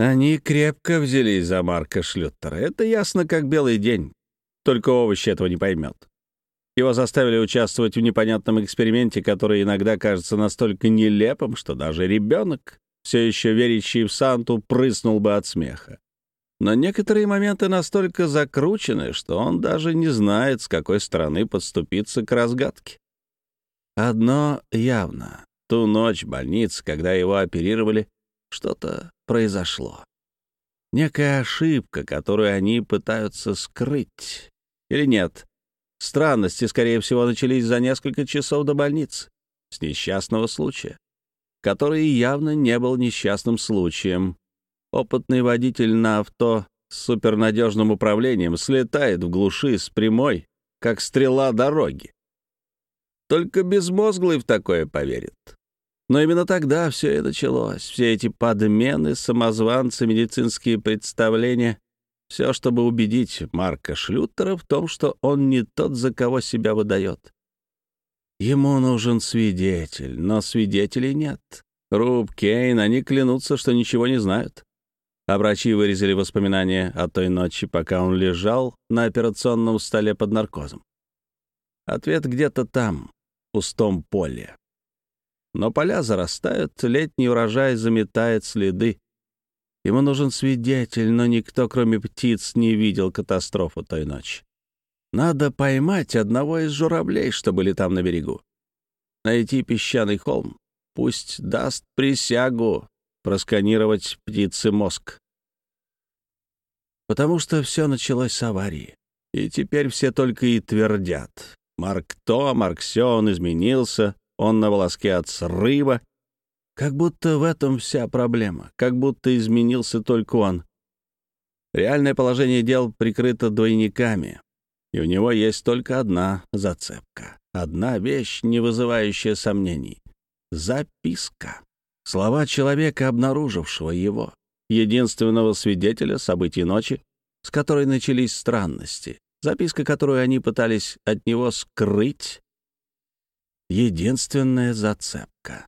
Они крепко взялись за Марка Шлюттера. Это ясно, как белый день. Только овощи этого не поймет. Его заставили участвовать в непонятном эксперименте, который иногда кажется настолько нелепым, что даже ребенок, все еще верящий в Санту, прыснул бы от смеха. Но некоторые моменты настолько закручены, что он даже не знает, с какой стороны подступиться к разгадке. Одно явно. Ту ночь в больнице, когда его оперировали, что-то произошло. Некая ошибка, которую они пытаются скрыть. Или нет? Странности, скорее всего, начались за несколько часов до больницы, с несчастного случая, который явно не был несчастным случаем. Опытный водитель на авто с супернадежным управлением слетает в глуши с прямой, как стрела дороги. Только безмозглый в такое поверит. Но именно тогда все и началось. Все эти подмены, самозванцы, медицинские представления. Все, чтобы убедить Марка Шлютера в том, что он не тот, за кого себя выдает. Ему нужен свидетель, но свидетелей нет. Руб, Кейн, они клянутся, что ничего не знают. А врачи вырезали воспоминания о той ночи, пока он лежал на операционном столе под наркозом. Ответ где-то там, в пустом поле. Но поля зарастают, летний урожай заметает следы. Ему нужен свидетель, но никто, кроме птиц, не видел катастрофу той ночи. Надо поймать одного из журавлей, что были там на берегу. Найти песчаный холм. Пусть даст присягу просканировать птицы мозг. Потому что все началось с аварии. И теперь все только и твердят. Марк то, Марк сё, он изменился, он на волоске от срыва. Как будто в этом вся проблема, как будто изменился только он. Реальное положение дел прикрыто двойниками, и у него есть только одна зацепка, одна вещь, не вызывающая сомнений — записка. Слова человека, обнаружившего его, единственного свидетеля событий ночи, с которой начались странности, записка, которую они пытались от него скрыть. Единственная зацепка.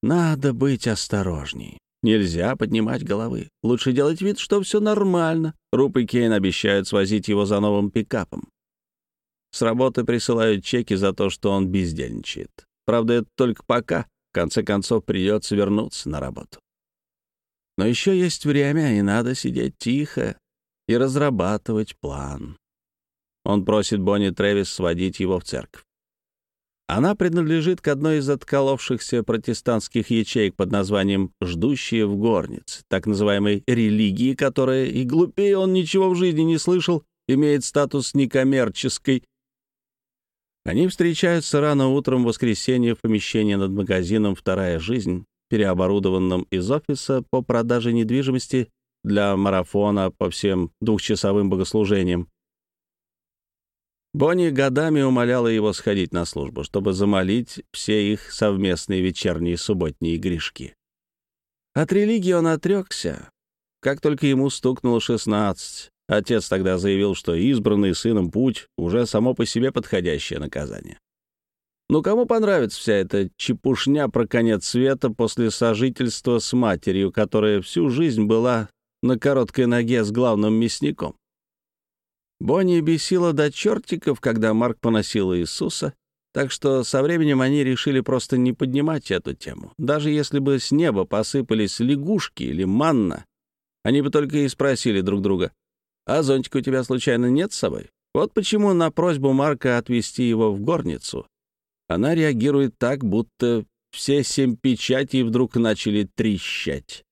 Надо быть осторожней. Нельзя поднимать головы. Лучше делать вид, что все нормально. Руп и Кейн обещают свозить его за новым пикапом. С работы присылают чеки за то, что он бездельничает. Правда, это только пока. В конце концов, придется вернуться на работу. Но еще есть время, и надо сидеть тихо и разрабатывать план. Он просит Бонни Трэвис сводить его в церковь. Она принадлежит к одной из отколовшихся протестантских ячеек под названием «Ждущие в горнице», так называемой религии, которая, и глупее он ничего в жизни не слышал, имеет статус некоммерческой. Они встречаются рано утром в воскресенье в помещении над магазином «Вторая жизнь», переоборудованном из офиса по продаже недвижимости для марафона по всем двухчасовым богослужениям. Бонни годами умоляла его сходить на службу, чтобы замолить все их совместные вечерние субботние грешки. От религии он отрекся, как только ему стукнуло 16. Отец тогда заявил, что избранный сыном путь уже само по себе подходящее наказание. Ну, кому понравится вся эта чепушня про конец света после сожительства с матерью, которая всю жизнь была на короткой ноге с главным мясником? Бонни бесила до чертиков, когда Марк поносил Иисуса, так что со временем они решили просто не поднимать эту тему. Даже если бы с неба посыпались лягушки или манна, они бы только и спросили друг друга, «А зонтик у тебя случайно нет с собой?» Вот почему на просьбу Марка отвезти его в горницу она реагирует так, будто все семь печатей вдруг начали трещать.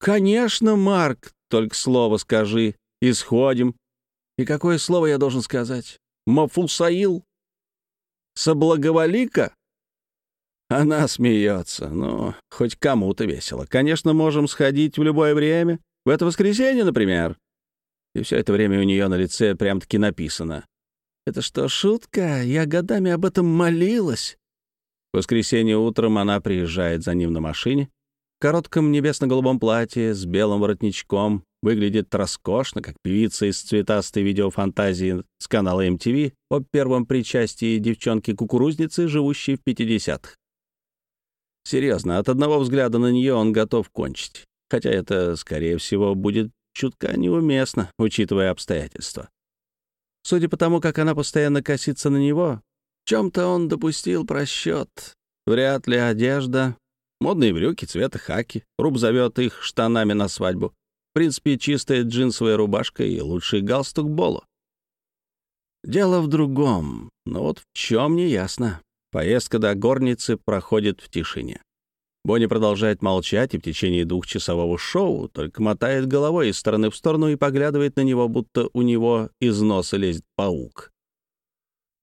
«Конечно, Марк, только слово скажи, исходим», и какое слово я должен сказать? Мафусаил? Соблаговолика? Она смеется. Ну, хоть кому-то весело. Конечно, можем сходить в любое время. В это воскресенье, например. И все это время у нее на лице прям-таки написано. «Это что, шутка? Я годами об этом молилась». В воскресенье утром она приезжает за ним на машине, в коротком небесно-голубом платье с белым воротничком, Выглядит роскошно, как певица из цветастой видеофантазии с канала MTV о первом причастии девчонки-кукурузницы, живущей в 50-х. Серьезно, от одного взгляда на нее он готов кончить. хотя это, скорее всего, будет чутка неуместно, учитывая обстоятельства. Судя по тому, как она постоянно косится на него, в чем-то он допустил просчет. Вряд ли одежда, модные брюки цвета хаки, Руб зовет их штанами на свадьбу. В принципе, чистая джинсовая рубашка и лучший галстук Боло. Дело в другом, но вот в чем не ясно. Поездка до горницы проходит в тишине. Бонни продолжает молчать и в течение двухчасового шоу только мотает головой из стороны в сторону и поглядывает на него, будто у него из носа лезет паук.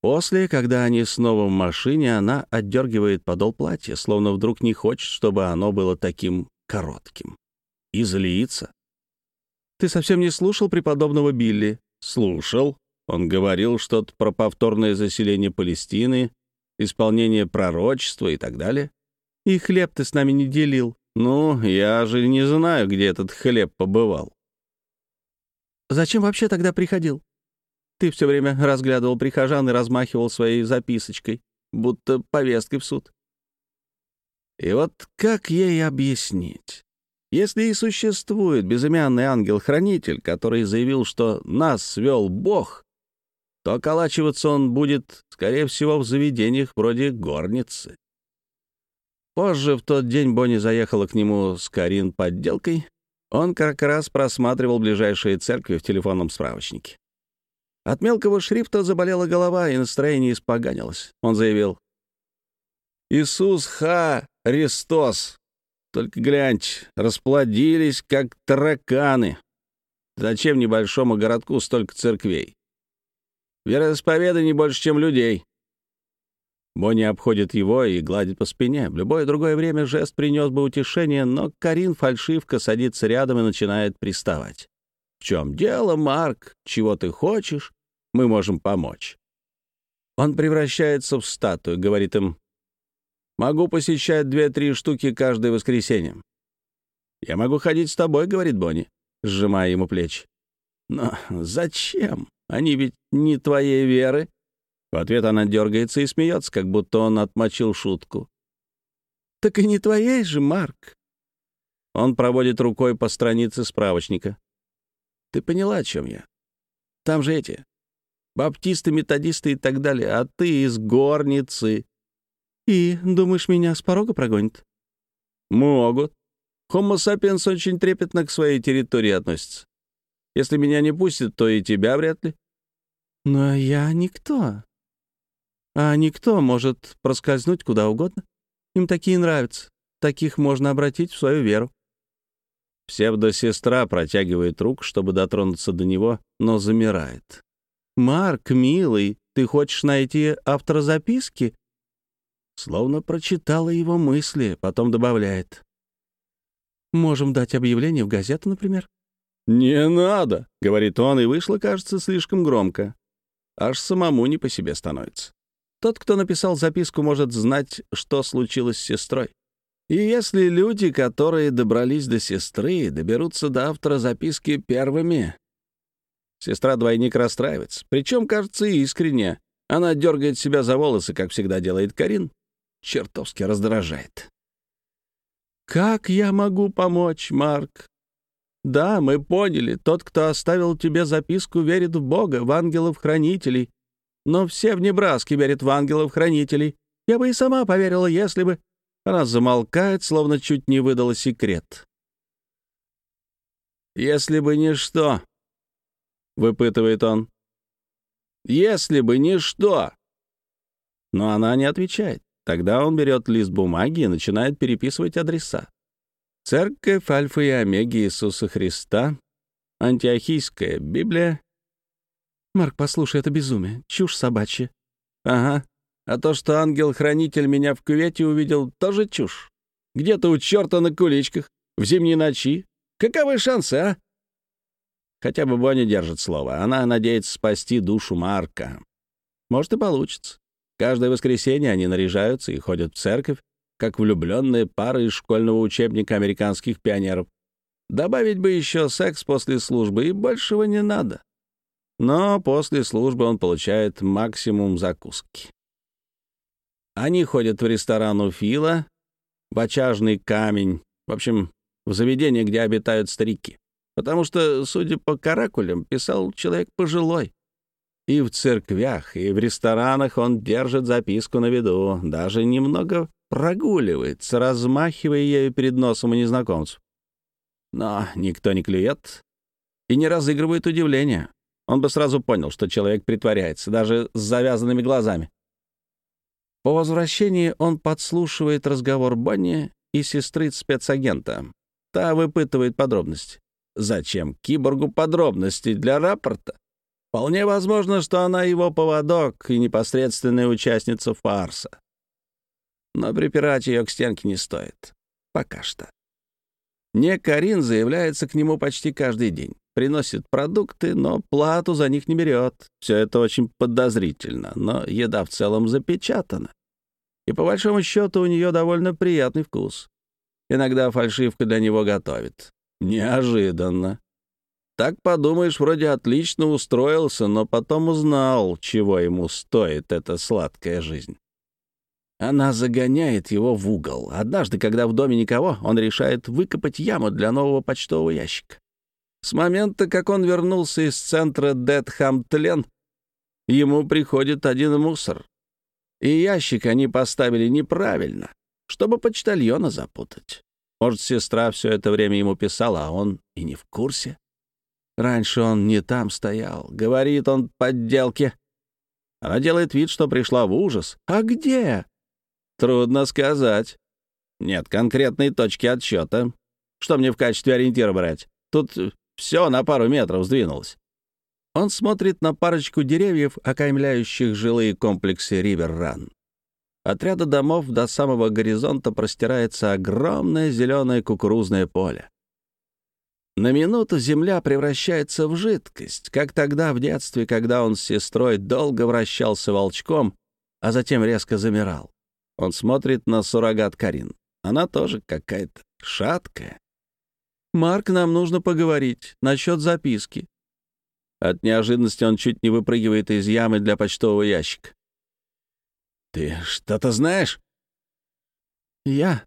После, когда они снова в машине, она отдергивает подол платья, словно вдруг не хочет, чтобы оно было таким коротким. И злится. «Ты совсем не слушал преподобного Билли?» «Слушал. Он говорил что-то про повторное заселение Палестины, исполнение пророчества и так далее. И хлеб ты с нами не делил. Ну, я же не знаю, где этот хлеб побывал. Зачем вообще тогда приходил? Ты все время разглядывал прихожан и размахивал своей записочкой, будто повесткой в суд. И вот как ей объяснить? Если и существует безымянный ангел-хранитель, который заявил, что нас свел Бог, то околачиваться он будет, скорее всего, в заведениях вроде горницы. Позже в тот день Бонни заехала к нему с Карин подделкой. Он как раз просматривал ближайшие церкви в телефонном справочнике. От мелкого шрифта заболела голова, и настроение испоганилось. Он заявил, «Иисус Ха Христос! Только гляньте, расплодились, как тараканы. Зачем небольшому городку столько церквей? Вероисповеданий больше, чем людей. Бонни обходит его и гладит по спине. В любое другое время жест принес бы утешение, но Карин фальшивка садится рядом и начинает приставать. «В чем дело, Марк? Чего ты хочешь? Мы можем помочь». Он превращается в статую, говорит им, «Могу посещать две-три штуки каждое воскресенье». «Я могу ходить с тобой», — говорит Бонни, сжимая ему плечи. «Но зачем? Они ведь не твоей веры». В ответ она дергается и смеется, как будто он отмочил шутку. «Так и не твоей же, Марк!» Он проводит рукой по странице справочника. «Ты поняла, о чем я? Там же эти баптисты, методисты и так далее, а ты из горницы. И, думаешь, меня с порога прогонят?» «Могут. Homo sapiens очень трепетно к своей территории относится. Если меня не пустят, то и тебя вряд ли». «Но я никто. А никто может проскользнуть куда угодно. Им такие нравятся. Таких можно обратить в свою веру. Псевдосестра протягивает руку, чтобы дотронуться до него, но замирает. «Марк, милый, ты хочешь найти автора записки?» Словно прочитала его мысли, потом добавляет. «Можем дать объявление в газету, например?» «Не надо», — говорит он, и вышло, кажется, слишком громко. Аж самому не по себе становится. Тот, кто написал записку, может знать, что случилось с сестрой. И если люди, которые добрались до сестры, доберутся до автора записки первыми, сестра-двойник расстраивается. Причем, кажется, искренне. Она дергает себя за волосы, как всегда делает Карин. Чертовски раздражает. «Как я могу помочь, Марк?» «Да, мы поняли. Тот, кто оставил тебе записку, верит в Бога, в ангелов-хранителей, но все в Небраске верят в ангелов-хранителей. Я бы и сама поверила, если бы...» Она замолкает, словно чуть не выдала секрет. «Если бы не что», — выпытывает он. «Если бы не что». Но она не отвечает. Тогда он берет лист бумаги и начинает переписывать адреса. Церковь Альфа и Омеги Иисуса Христа, Антиохийская Библия, «Марк, послушай, это безумие. Чушь собачья». «Ага. А то, что ангел-хранитель меня в кювете увидел, тоже чушь. Где-то у черта на куличках, в зимней ночи. Каковы шансы, а?» Хотя бы Бонни держит слово. Она надеется спасти душу Марка. Может, и получится. Каждое воскресенье они наряжаются и ходят в церковь, как влюбленные пары из школьного учебника американских пионеров. Добавить бы еще секс после службы, и большего не надо но после службы он получает максимум закуски. Они ходят в ресторан у Фила, в очажный камень, в общем, в заведение, где обитают старики. Потому что, судя по каракулям, писал человек пожилой. И в церквях, и в ресторанах он держит записку на виду, даже немного прогуливается, размахивая ею перед носом у незнакомцев. Но никто не клюет и не разыгрывает удивления. Он бы сразу понял, что человек притворяется, даже с завязанными глазами. По возвращении он подслушивает разговор Бонни и сестры спецагента. Та выпытывает подробности. Зачем киборгу подробности для рапорта? Вполне возможно, что она его поводок и непосредственная участница фарса. Но припирать ее к стенке не стоит. Пока что. Не Карин заявляется к нему почти каждый день. Приносит продукты, но плату за них не берет. Все это очень подозрительно, но еда в целом запечатана. И по большому счету у нее довольно приятный вкус. Иногда фальшивка для него готовит. Неожиданно. Так подумаешь, вроде отлично устроился, но потом узнал, чего ему стоит эта сладкая жизнь. Она загоняет его в угол. Однажды, когда в доме никого, он решает выкопать яму для нового почтового ящика. С момента, как он вернулся из центра Дедхам-Тлен, ему приходит один мусор. И ящик они поставили неправильно, чтобы почтальона запутать. Может, сестра все это время ему писала, а он и не в курсе. Раньше он не там стоял. Говорит он подделки. Она делает вид, что пришла в ужас. А где? Трудно сказать. Нет конкретной точки отсчета. Что мне в качестве ориентира брать? Тут все на пару метров сдвинулось. Он смотрит на парочку деревьев, окаймляющих жилые комплексы Ривер-Ран. От ряда домов до самого горизонта простирается огромное зеленое кукурузное поле. На минуту земля превращается в жидкость, как тогда в детстве, когда он с сестрой долго вращался волчком, а затем резко замирал. Он смотрит на суррогат Карин. Она тоже какая-то шаткая. «Марк, нам нужно поговорить насчет записки». От неожиданности он чуть не выпрыгивает из ямы для почтового ящика. «Ты что-то знаешь?» «Я?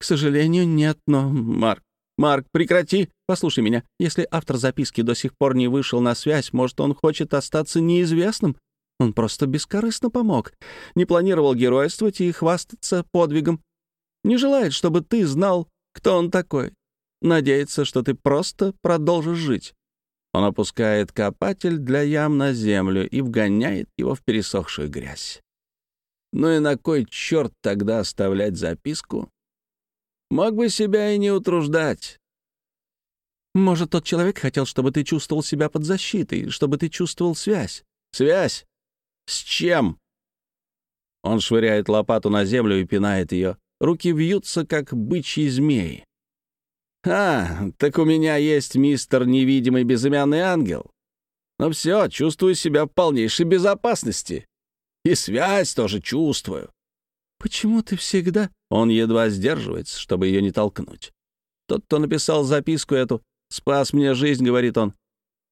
К сожалению, нет, но, Марк, «Марк, прекрати! Послушай меня. Если автор записки до сих пор не вышел на связь, может, он хочет остаться неизвестным? Он просто бескорыстно помог. Не планировал геройствовать и хвастаться подвигом. Не желает, чтобы ты знал, кто он такой. Надеется, что ты просто продолжишь жить». Он опускает копатель для ям на землю и вгоняет его в пересохшую грязь. Ну и на кой черт тогда оставлять записку, Мог бы себя и не утруждать. Может, тот человек хотел, чтобы ты чувствовал себя под защитой, чтобы ты чувствовал связь. Связь? С чем? Он швыряет лопату на землю и пинает ее. Руки вьются, как бычьи змеи. «А, так у меня есть мистер невидимый безымянный ангел. Ну все, чувствую себя в полнейшей безопасности. И связь тоже чувствую. «Почему ты всегда...» Он едва сдерживается, чтобы ее не толкнуть. Тот, кто написал записку эту, спас мне жизнь, говорит он.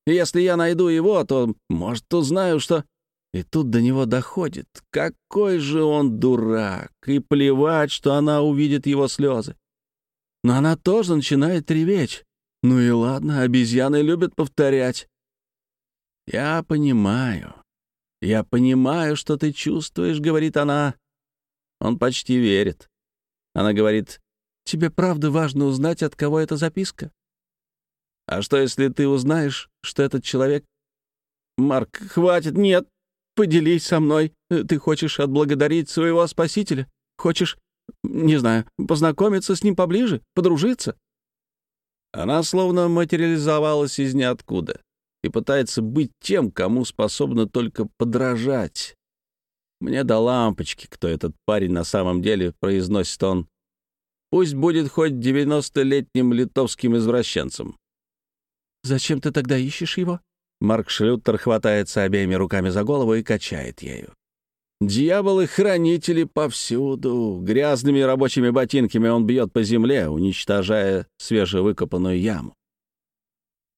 Если я найду его, то, может, узнаю, что... И тут до него доходит. Какой же он дурак! И плевать, что она увидит его слезы. Но она тоже начинает реветь. Ну и ладно, обезьяны любят повторять. «Я понимаю. Я понимаю, что ты чувствуешь», — говорит она. Он почти верит. Она говорит, «Тебе правда важно узнать, от кого эта записка?» «А что, если ты узнаешь, что этот человек...» «Марк, хватит, нет, поделись со мной. Ты хочешь отблагодарить своего спасителя? Хочешь, не знаю, познакомиться с ним поближе, подружиться?» Она словно материализовалась из ниоткуда и пытается быть тем, кому способна только подражать. Мне до лампочки, кто этот парень на самом деле, произносит он. Пусть будет хоть девяностолетним литовским извращенцем. «Зачем ты тогда ищешь его?» Марк Шлютер хватается обеими руками за голову и качает ею. Дьяволы-хранители повсюду. Грязными рабочими ботинками он бьет по земле, уничтожая свежевыкопанную яму.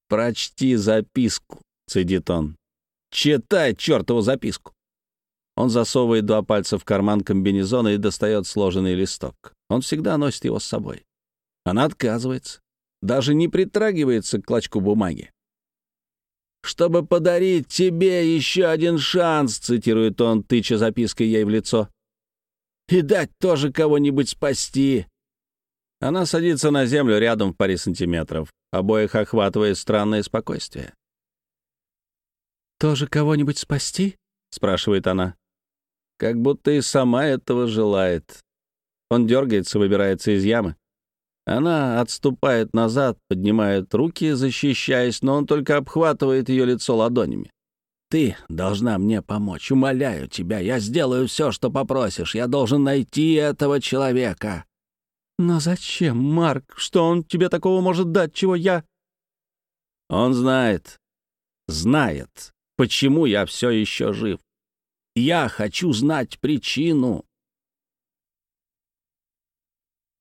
«Прочти записку», — цедит он. «Читай чертову записку». Он засовывает два пальца в карман комбинезона и достает сложенный листок. Он всегда носит его с собой. Она отказывается, даже не притрагивается к клочку бумаги. «Чтобы подарить тебе еще один шанс», — цитирует он, тыча запиской ей в лицо. «И дать тоже кого-нибудь спасти». Она садится на землю рядом в паре сантиметров, обоих охватывает странное спокойствие. «Тоже кого-нибудь спасти?» — спрашивает она. Как будто и сама этого желает. Он дергается, выбирается из ямы. Она отступает назад, поднимает руки, защищаясь, но он только обхватывает ее лицо ладонями. «Ты должна мне помочь, умоляю тебя. Я сделаю все, что попросишь. Я должен найти этого человека». «Но зачем, Марк? Что он тебе такого может дать, чего я...» «Он знает, знает, почему я все еще жив. Я хочу знать причину.